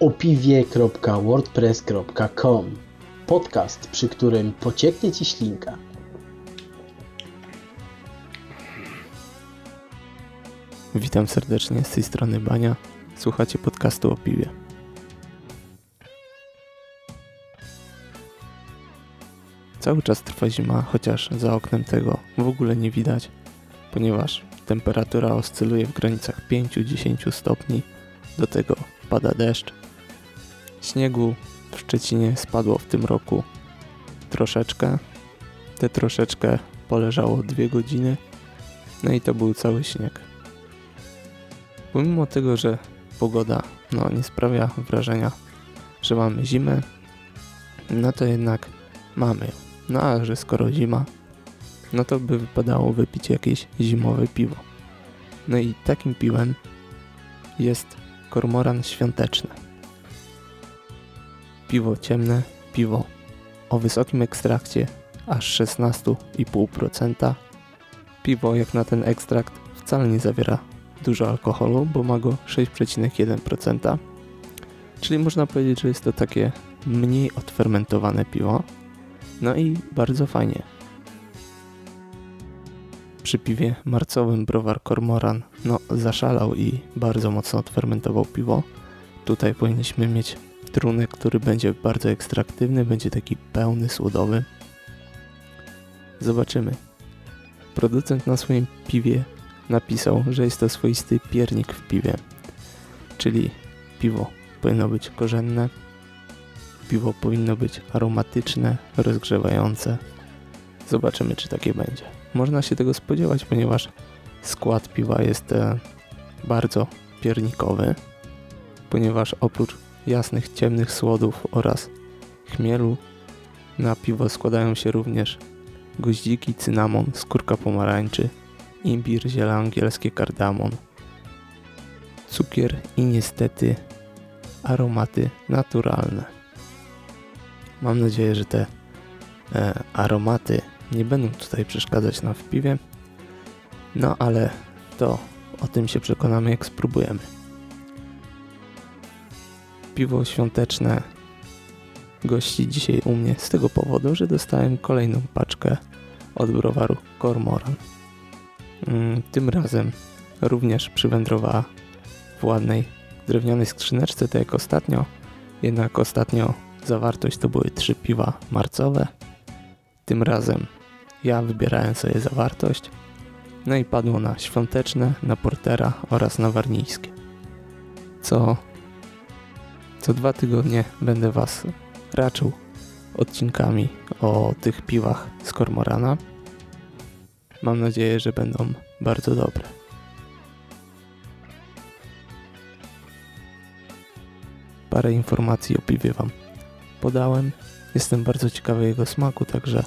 opiwie.wordpress.com Podcast, przy którym pocieknie Ci ślinka. Witam serdecznie z tej strony Bania. Słuchacie podcastu o piwie. Cały czas trwa zima, chociaż za oknem tego w ogóle nie widać, ponieważ temperatura oscyluje w granicach 5-10 stopni, do tego pada deszcz. Śniegu w Szczecinie spadło w tym roku troszeczkę. Te troszeczkę poleżało dwie godziny, no i to był cały śnieg. Pomimo tego, że pogoda no, nie sprawia wrażenia, że mamy zimę, no to jednak mamy. No a że skoro zima, no to by wypadało wypić jakieś zimowe piwo. No i takim piwem jest kormoran świąteczny. Piwo ciemne, piwo o wysokim ekstrakcie, aż 16,5%. Piwo jak na ten ekstrakt wcale nie zawiera dużo alkoholu, bo ma go 6,1%. Czyli można powiedzieć, że jest to takie mniej odfermentowane piwo. No i bardzo fajnie. Przy piwie marcowym browar Kormoran no zaszalał i bardzo mocno odfermentował piwo. Tutaj powinniśmy mieć trunek, który będzie bardzo ekstraktywny, będzie taki pełny, słodowy. Zobaczymy. Producent na swoim piwie napisał, że jest to swoisty piernik w piwie. Czyli piwo powinno być korzenne, piwo powinno być aromatyczne, rozgrzewające. Zobaczymy, czy takie będzie. Można się tego spodziewać, ponieważ skład piwa jest e, bardzo piernikowy, ponieważ oprócz jasnych, ciemnych słodów oraz chmielu na piwo składają się również goździki, cynamon, skórka pomarańczy, imbir, ziele angielskie, kardamon, cukier i niestety aromaty naturalne. Mam nadzieję, że te e, aromaty nie będą tutaj przeszkadzać nam w piwie, no ale to o tym się przekonamy jak spróbujemy. Piwo świąteczne gości dzisiaj u mnie z tego powodu, że dostałem kolejną paczkę od browaru Cormoran. Mm, tym razem również przywędrowała w ładnej drewnianej skrzyneczce, tak jak ostatnio. Jednak ostatnio zawartość to były trzy piwa marcowe. Tym razem ja wybierałem sobie zawartość. No i padło na świąteczne, na portera oraz na warnijskie. Co, co dwa tygodnie będę Was raczył odcinkami o tych piwach z Kormorana. Mam nadzieję, że będą bardzo dobre. Parę informacji o piwie Wam podałem. Jestem bardzo ciekawy jego smaku, także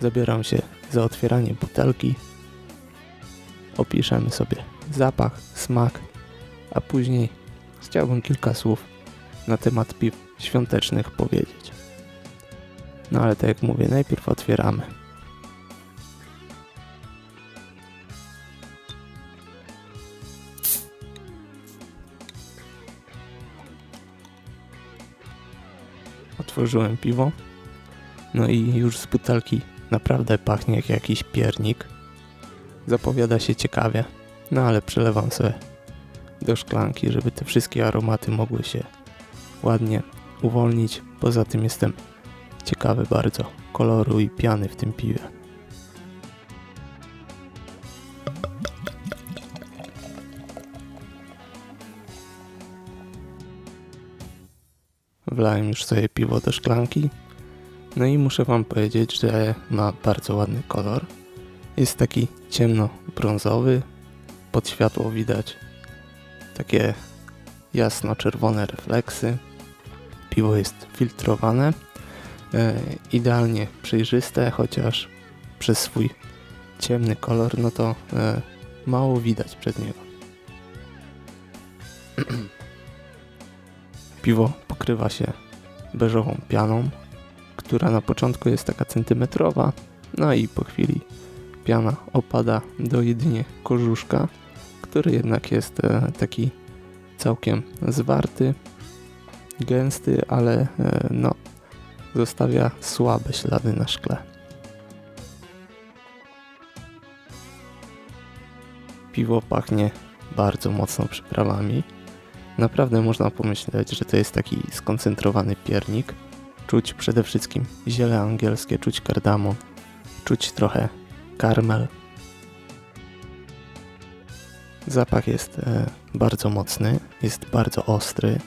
zabieram się za otwieranie butelki. Opiszemy sobie zapach, smak, a później chciałbym kilka słów na temat piw świątecznych powiedzieć. No ale tak jak mówię, najpierw otwieramy. Otworzyłem piwo. No i już z butelki naprawdę pachnie jak jakiś piernik. Zapowiada się ciekawie. No ale przelewam sobie do szklanki, żeby te wszystkie aromaty mogły się ładnie uwolnić. Poza tym jestem ciekawy bardzo koloru i piany w tym piwie. Wlałem już sobie piwo do szklanki. No i muszę wam powiedzieć, że ma bardzo ładny kolor. Jest taki ciemno-brązowy. Pod światło widać takie jasno-czerwone refleksy. Piwo jest filtrowane. E, idealnie przejrzyste, chociaż przez swój ciemny kolor, no to e, mało widać przed niego. Piwo pokrywa się beżową pianą, która na początku jest taka centymetrowa, no i po chwili piana opada do jedynie korzuszka, który jednak jest e, taki całkiem zwarty. Gęsty, ale e, no zostawia słabe ślady na szkle. Piwo pachnie bardzo mocno przyprawami. Naprawdę można pomyśleć, że to jest taki skoncentrowany piernik. Czuć przede wszystkim ziele angielskie, czuć kardamon, czuć trochę karmel. Zapach jest e, bardzo mocny, jest bardzo ostry,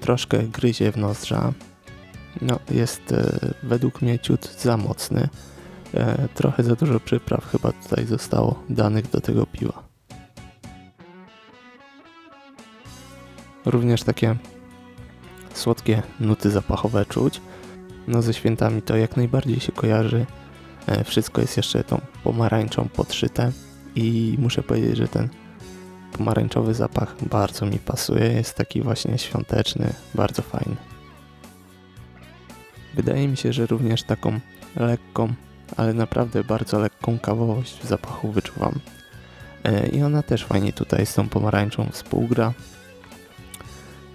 troszkę gryzie w nozdrza. No, jest e, według mnie ciut za mocny. E, trochę za dużo przypraw chyba tutaj zostało danych do tego piwa. Również takie słodkie nuty zapachowe czuć. No ze świętami to jak najbardziej się kojarzy. E, wszystko jest jeszcze tą pomarańczą podszyte i muszę powiedzieć, że ten pomarańczowy zapach bardzo mi pasuje. Jest taki właśnie świąteczny, bardzo fajny. Wydaje mi się, że również taką lekką, ale naprawdę bardzo lekką kawowość w zapachu wyczuwam. E, I ona też fajnie tutaj z tą pomarańczą współgra.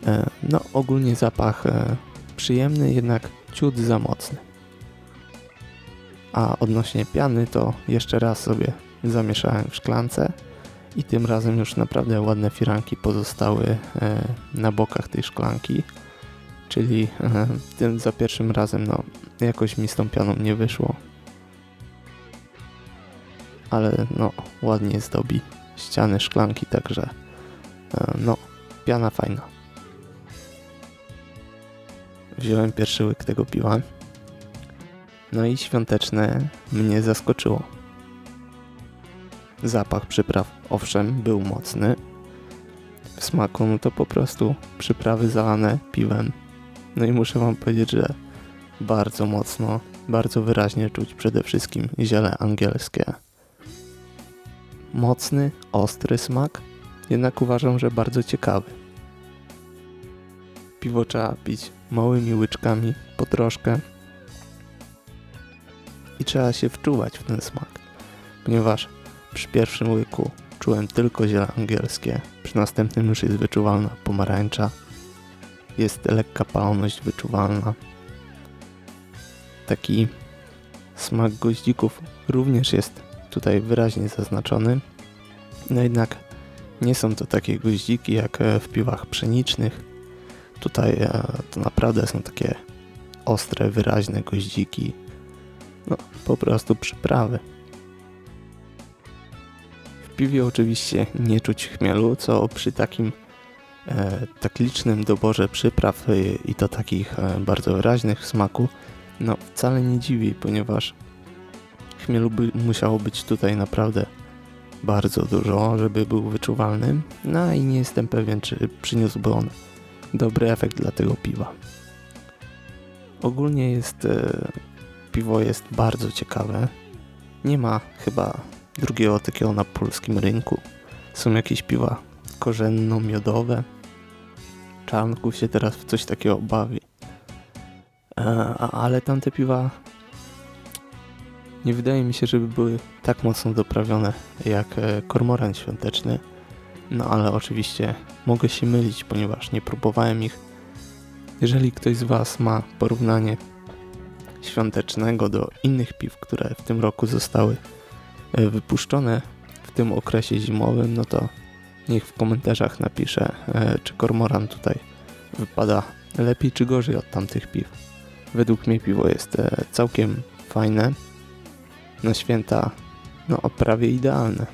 E, no ogólnie zapach e, przyjemny, jednak ciut za mocny. A odnośnie piany to jeszcze raz sobie zamieszałem w szklance i tym razem już naprawdę ładne firanki pozostały na bokach tej szklanki czyli e, tym za pierwszym razem no jakoś mi z tą pianą nie wyszło. Ale no ładnie zdobi ściany szklanki, także e, no piana fajna. Wziąłem pierwszy łyk tego piwa. No i świąteczne mnie zaskoczyło. Zapach przypraw, owszem, był mocny. W smaku no to po prostu przyprawy zalane piwem no i muszę wam powiedzieć, że bardzo mocno, bardzo wyraźnie czuć przede wszystkim ziele angielskie. Mocny, ostry smak, jednak uważam, że bardzo ciekawy. Piwo trzeba pić małymi łyczkami, po troszkę. I trzeba się wczuwać w ten smak, ponieważ przy pierwszym łyku czułem tylko ziele angielskie, przy następnym już jest wyczuwalna pomarańcza, jest lekka paloność wyczuwalna. Taki smak goździków również jest tutaj wyraźnie zaznaczony. No jednak nie są to takie goździki jak w piwach pszenicznych. Tutaj e, to naprawdę są takie ostre, wyraźne goździki. No, po prostu przyprawy. Piwie oczywiście nie czuć chmielu, co przy takim e, tak licznym doborze przypraw i, i to takich e, bardzo wyraźnych smaku, no wcale nie dziwi, ponieważ chmielu by musiało być tutaj naprawdę bardzo dużo, żeby był wyczuwalny, no i nie jestem pewien, czy przyniósłby on dobry efekt dla tego piwa. Ogólnie jest e, piwo jest bardzo ciekawe. Nie ma chyba drugiego takiego na polskim rynku. Są jakieś piwa korzenno-miodowe. Czarnków się teraz w coś takiego bawi. E, ale tamte piwa nie wydaje mi się, żeby były tak mocno doprawione jak e, kormoran świąteczny. No ale oczywiście mogę się mylić, ponieważ nie próbowałem ich. Jeżeli ktoś z Was ma porównanie świątecznego do innych piw, które w tym roku zostały wypuszczone w tym okresie zimowym, no to Niech w komentarzach napisze, e, czy kormoran tutaj wypada lepiej czy gorzej od tamtych piw. Według mnie piwo jest e, całkiem fajne. Na święta no prawie idealne.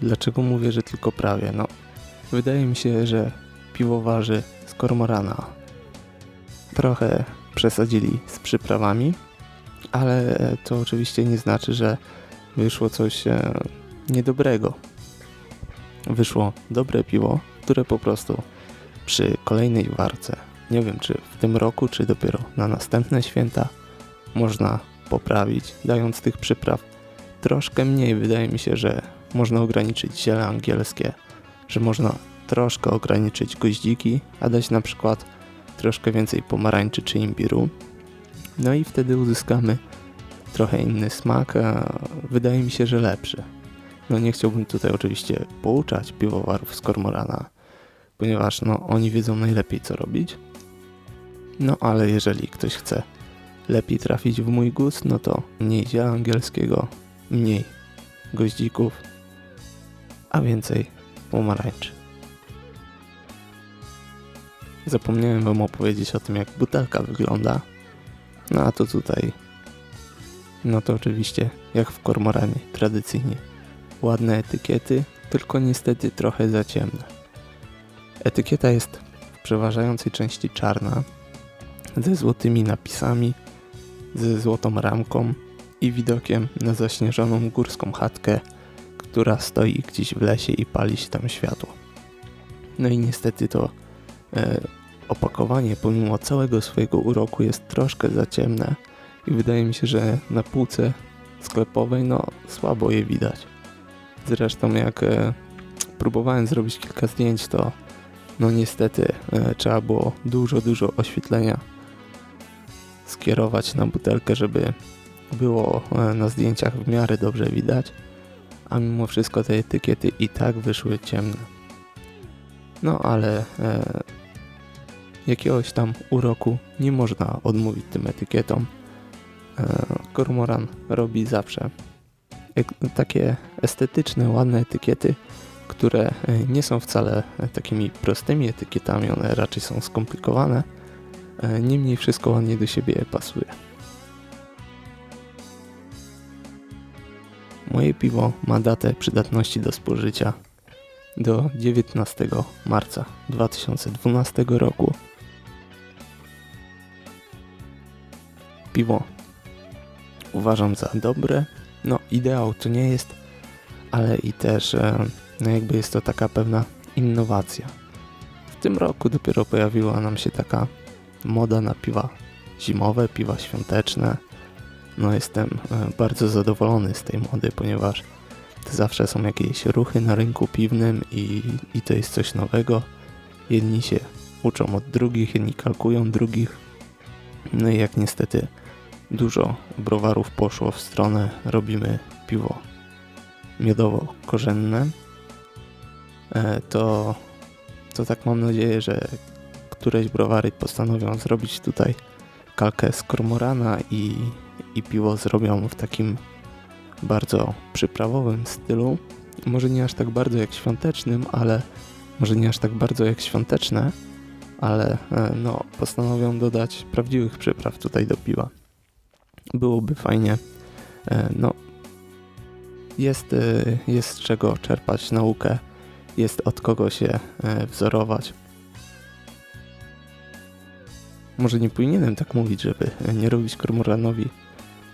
Dlaczego mówię, że tylko prawie? No, wydaje mi się, że piwowarzy z kormorana trochę przesadzili z przyprawami, ale to oczywiście nie znaczy, że wyszło coś e, niedobrego wyszło dobre piwo, które po prostu przy kolejnej warce, nie wiem czy w tym roku, czy dopiero na następne święta, można poprawić, dając tych przypraw troszkę mniej. Wydaje mi się, że można ograniczyć ziele angielskie, że można troszkę ograniczyć goździki, a dać na przykład troszkę więcej pomarańczy czy imbiru. No i wtedy uzyskamy trochę inny smak, a wydaje mi się, że lepszy. No nie chciałbym tutaj oczywiście pouczać piwowarów z Kormorana, ponieważ no, oni wiedzą najlepiej co robić. No ale jeżeli ktoś chce lepiej trafić w mój gust, no to mniej ziela angielskiego, mniej goździków, a więcej pomarańczy. Zapomniałem wam opowiedzieć o tym, jak butelka wygląda. No a to tutaj, no to oczywiście jak w kormoranie, tradycyjnie. Ładne etykiety, tylko niestety trochę za ciemne. Etykieta jest w przeważającej części czarna, ze złotymi napisami, ze złotą ramką i widokiem na zaśnieżoną górską chatkę, która stoi gdzieś w lesie i pali się tam światło. No i niestety to e, opakowanie pomimo całego swojego uroku jest troszkę za ciemne i wydaje mi się, że na półce sklepowej no słabo je widać. Zresztą jak e, próbowałem zrobić kilka zdjęć to no niestety e, trzeba było dużo, dużo oświetlenia skierować na butelkę, żeby było e, na zdjęciach w miarę dobrze widać, a mimo wszystko te etykiety i tak wyszły ciemne. No ale e, jakiegoś tam uroku nie można odmówić tym etykietom. E, Kormoran robi zawsze takie estetyczne, ładne etykiety, które e, nie są wcale takimi prostymi etykietami, one raczej są skomplikowane, e, niemniej wszystko ładnie do siebie pasuje. Moje piwo ma datę przydatności do spożycia do 19 marca 2012 roku. Piwo uważam za dobre. No, ideał to nie jest, ale i też e, no jakby jest to taka pewna innowacja. W tym roku dopiero pojawiła nam się taka moda na piwa zimowe, piwa świąteczne. No jestem e, bardzo zadowolony z tej mody, ponieważ zawsze są jakieś ruchy na rynku piwnym i, i to jest coś nowego. Jedni się uczą od drugich, jedni kalkują drugich. No i jak niestety dużo browarów poszło w stronę robimy piwo miodowo-korzenne, e, to, to tak mam nadzieję, że któreś browary postanowią zrobić tutaj kalkę z kormorana i, i piwo zrobią w takim bardzo przyprawowym stylu. Może nie aż tak bardzo jak świątecznym, ale może nie aż tak bardzo jak świąteczne, ale e, no, postanowią dodać prawdziwych przypraw tutaj do piwa. Byłoby fajnie. E, no, jest, e, jest z czego czerpać naukę, jest od kogo się wzorować. Może nie powinienem tak mówić, żeby nie robić Kormoranowi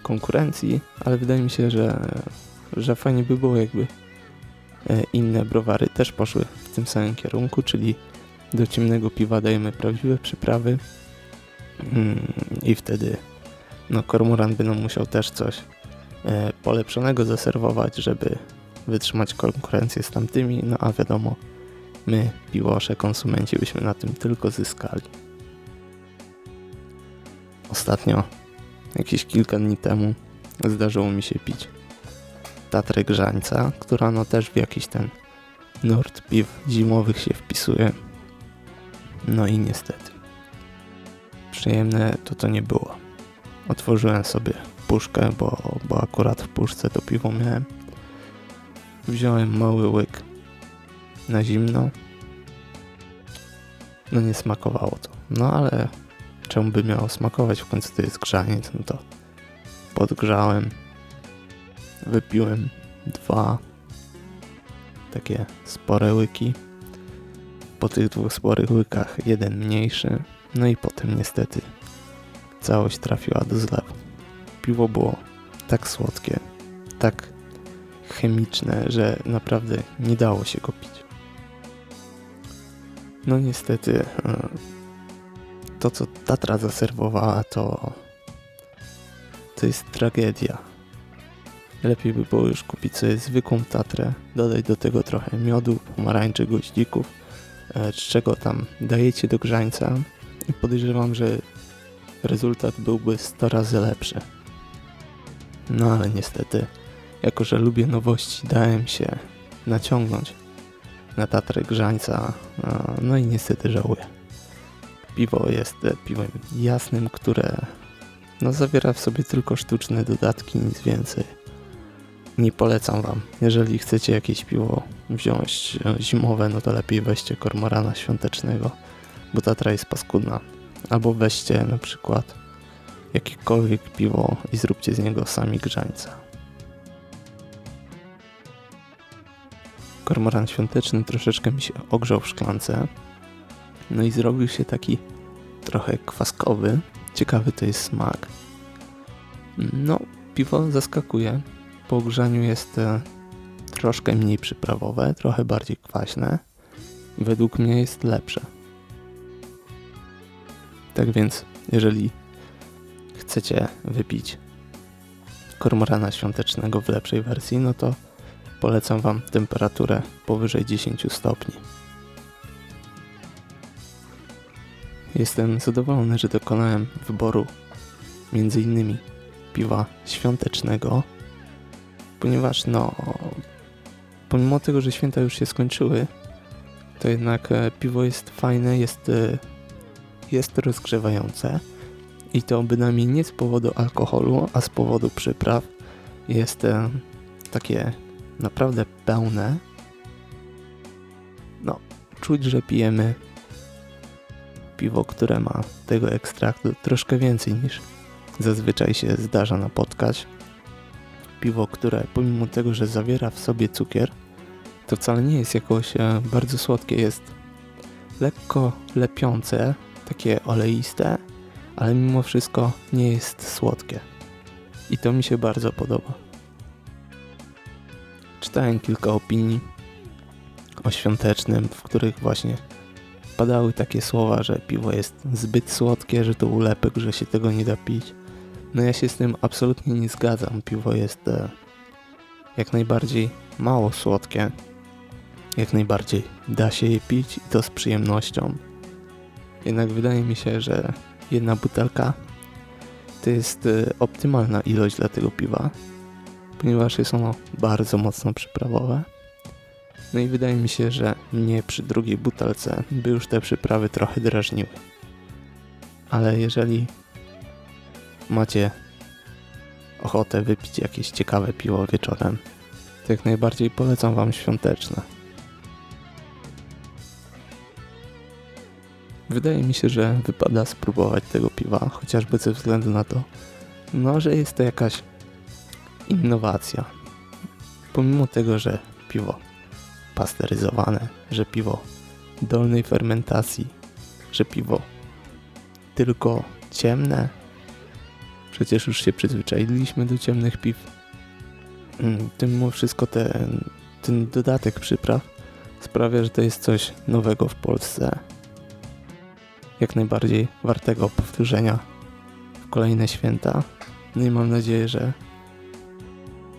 konkurencji, ale wydaje mi się, że, że fajnie by było jakby inne browary też poszły w tym samym kierunku, czyli do ciemnego piwa dajemy prawdziwe przyprawy mm, i wtedy no kormoran by nam musiał też coś e, polepszonego zaserwować, żeby wytrzymać konkurencję z tamtymi, no a wiadomo, my, piłosze, konsumenci byśmy na tym tylko zyskali. Ostatnio jakieś kilka dni temu zdarzyło mi się pić Tatrę Grzańca, która no też w jakiś ten nurt piw zimowych się wpisuje. No i niestety. Przyjemne to to nie było. Otworzyłem sobie puszkę, bo, bo akurat w puszce to piwo miałem. Wziąłem mały łyk na zimno. No nie smakowało to. No ale czemu by miało smakować, w końcu to jest grzaniec, no to podgrzałem, wypiłem dwa takie spore łyki, po tych dwóch sporych łykach jeden mniejszy, no i potem niestety całość trafiła do zlewu. Piwo było tak słodkie, tak chemiczne, że naprawdę nie dało się go pić. No niestety e, to, co Tatra zaserwowała, to to jest tragedia. Lepiej by było już kupić sobie zwykłą Tatrę, dodać do tego trochę miodu, pomarańczy, goździków, czego tam dajecie do grzańca i podejrzewam, że rezultat byłby 100 razy lepszy. No ale niestety, jako że lubię nowości, dałem się naciągnąć na Tatrę Grzańca, no i niestety żałuję. Piwo jest piwem jasnym, które no, zawiera w sobie tylko sztuczne dodatki, nic więcej. Nie polecam Wam. Jeżeli chcecie jakieś piwo wziąć e, zimowe, no to lepiej weźcie kormorana świątecznego, bo Tatra jest paskudna. Albo weźcie na przykład jakiekolwiek piwo i zróbcie z niego sami grzańca. Kormoran świąteczny troszeczkę mi się ogrzał w szklance. No i zrobił się taki trochę kwaskowy. Ciekawy to jest smak. No, piwo zaskakuje. Po ogrzaniu jest e, troszkę mniej przyprawowe, trochę bardziej kwaśne. Według mnie jest lepsze. Tak więc, jeżeli chcecie wypić kormorana świątecznego w lepszej wersji, no to polecam Wam temperaturę powyżej 10 stopni. Jestem zadowolony, że dokonałem wyboru między innymi piwa świątecznego, ponieważ no pomimo tego, że święta już się skończyły, to jednak e, piwo jest fajne, jest, e, jest rozgrzewające i to bynajmniej nie z powodu alkoholu, a z powodu przypraw jest e, takie naprawdę pełne. No, czuć, że pijemy piwo, które ma tego ekstraktu troszkę więcej niż zazwyczaj się zdarza napotkać. Piwo, które pomimo tego, że zawiera w sobie cukier, to wcale nie jest jakoś e, bardzo słodkie, jest lekko lepiące, takie oleiste, ale mimo wszystko nie jest słodkie. I to mi się bardzo podoba. Czytałem kilka opinii o świątecznym, w których właśnie padały takie słowa, że piwo jest zbyt słodkie, że to ulepek, że się tego nie da pić. No ja się z tym absolutnie nie zgadzam. Piwo jest e, jak najbardziej mało słodkie. Jak najbardziej da się je pić i to z przyjemnością. Jednak wydaje mi się, że jedna butelka to jest e, optymalna ilość dla tego piwa, ponieważ jest ono bardzo mocno przyprawowe. No i wydaje mi się, że mnie przy drugiej butelce by już te przyprawy trochę drażniły. Ale jeżeli macie ochotę wypić jakieś ciekawe piwo wieczorem, to jak najbardziej polecam Wam świąteczne. Wydaje mi się, że wypada spróbować tego piwa, chociażby ze względu na to, no, że jest to jakaś innowacja. Pomimo tego, że piwo pasteryzowane, że piwo dolnej fermentacji, że piwo tylko ciemne, Przecież już się przyzwyczailiśmy do ciemnych piw. Mm, tym wszystko ten, ten dodatek przypraw sprawia, że to jest coś nowego w Polsce. Jak najbardziej wartego powtórzenia w kolejne święta. No i mam nadzieję, że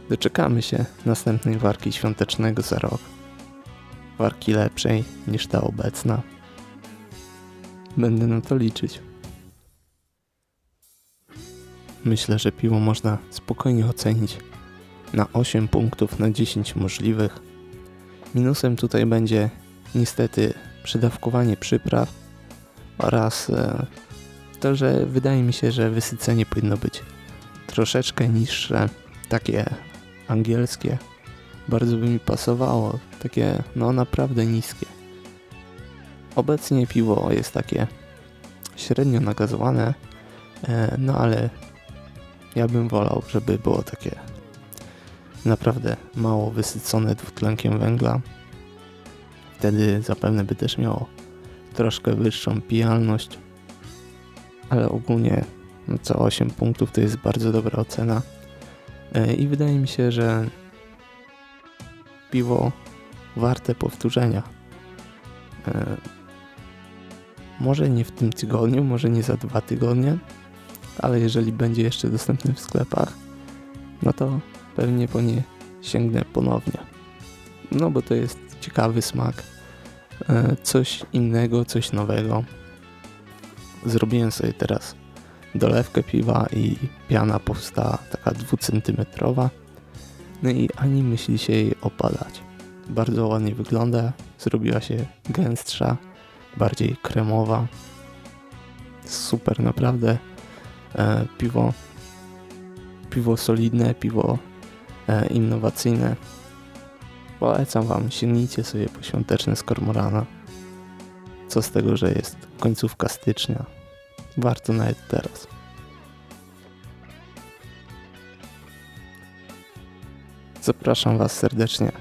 doczekamy się następnej warki świątecznego za rok. Warki lepszej niż ta obecna. Będę na to liczyć. Myślę, że piwo można spokojnie ocenić na 8 punktów na 10 możliwych. Minusem tutaj będzie niestety przydawkowanie przypraw oraz e, to, że wydaje mi się, że wysycenie powinno być troszeczkę niższe, takie angielskie. Bardzo by mi pasowało, takie no naprawdę niskie. Obecnie piwo jest takie średnio nagazowane, e, no ale ja bym wolał, żeby było takie naprawdę mało wysycone dwutlenkiem węgla. Wtedy zapewne by też miało troszkę wyższą pijalność, ale ogólnie no co 8 punktów to jest bardzo dobra ocena. E, I wydaje mi się, że piwo warte powtórzenia. E, może nie w tym tygodniu, może nie za dwa tygodnie, ale jeżeli będzie jeszcze dostępny w sklepach, no to pewnie po nie sięgnę ponownie. No bo to jest ciekawy smak, e, coś innego, coś nowego. Zrobiłem sobie teraz dolewkę piwa i piana powstała taka dwucentymetrowa. No i ani myśli się jej opadać. Bardzo ładnie wygląda, zrobiła się gęstsza, bardziej kremowa. Super, naprawdę. E, piwo, piwo solidne, piwo e, innowacyjne. Polecam Wam, sięgnijcie sobie po świąteczne z Kormorana. Co z tego, że jest końcówka stycznia. Warto nawet teraz. Zapraszam Was serdecznie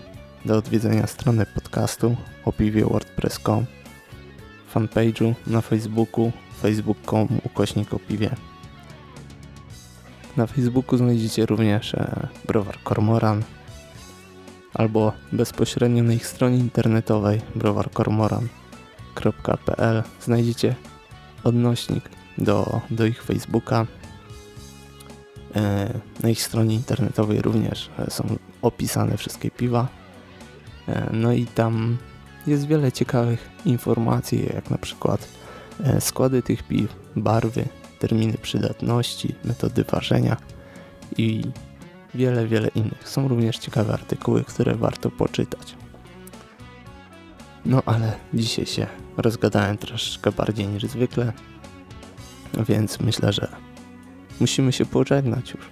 do odwiedzenia strony podcastu o piwie wordpress.com, fanpage'u na Facebooku facebook.com ukośnik o piwie. Na Facebooku znajdziecie również e, browar Kormoran albo bezpośrednio na ich stronie internetowej browarkormoran.pl znajdziecie odnośnik do, do ich Facebooka. E, na ich stronie internetowej również e, są opisane wszystkie piwa. No i tam jest wiele ciekawych informacji, jak na przykład składy tych piw, barwy, terminy przydatności, metody ważenia i wiele, wiele innych. Są również ciekawe artykuły, które warto poczytać. No ale dzisiaj się rozgadałem troszeczkę bardziej niż zwykle, więc myślę, że musimy się pożegnać już.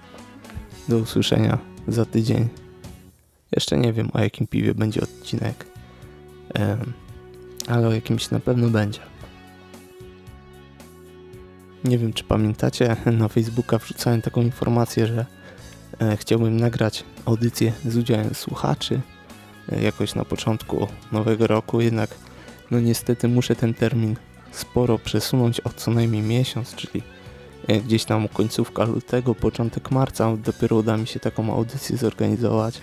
Do usłyszenia za tydzień. Jeszcze nie wiem o jakim piwie będzie odcinek, ale o jakimś na pewno będzie. Nie wiem czy pamiętacie, na Facebooka wrzucałem taką informację, że e, chciałbym nagrać audycję z udziałem słuchaczy e, jakoś na początku nowego roku, jednak no niestety muszę ten termin sporo przesunąć o co najmniej miesiąc, czyli e, gdzieś tam końcówka lutego, początek marca dopiero uda mi się taką audycję zorganizować.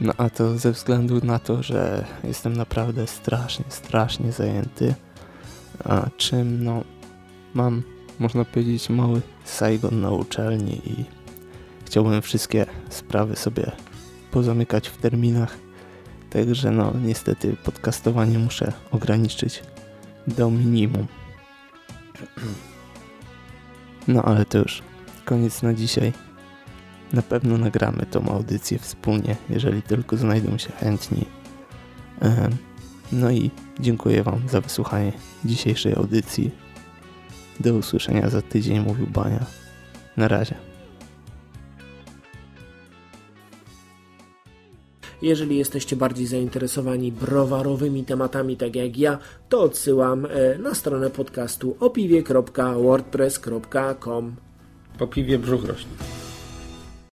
No a to ze względu na to, że jestem naprawdę strasznie, strasznie zajęty. A czym no mam, można powiedzieć, mały Saigon na uczelni i chciałbym wszystkie sprawy sobie pozamykać w terminach. Także no niestety podcastowanie muszę ograniczyć do minimum. No ale to już koniec na dzisiaj. Na pewno nagramy tą audycję wspólnie, jeżeli tylko znajdą się chętni. No i dziękuję Wam za wysłuchanie dzisiejszej audycji. Do usłyszenia za tydzień, mówił Bania. Na razie. Jeżeli jesteście bardziej zainteresowani browarowymi tematami, tak jak ja, to odsyłam e, na stronę podcastu opiwie.wordpress.com. Po piwie brzuch rośnie.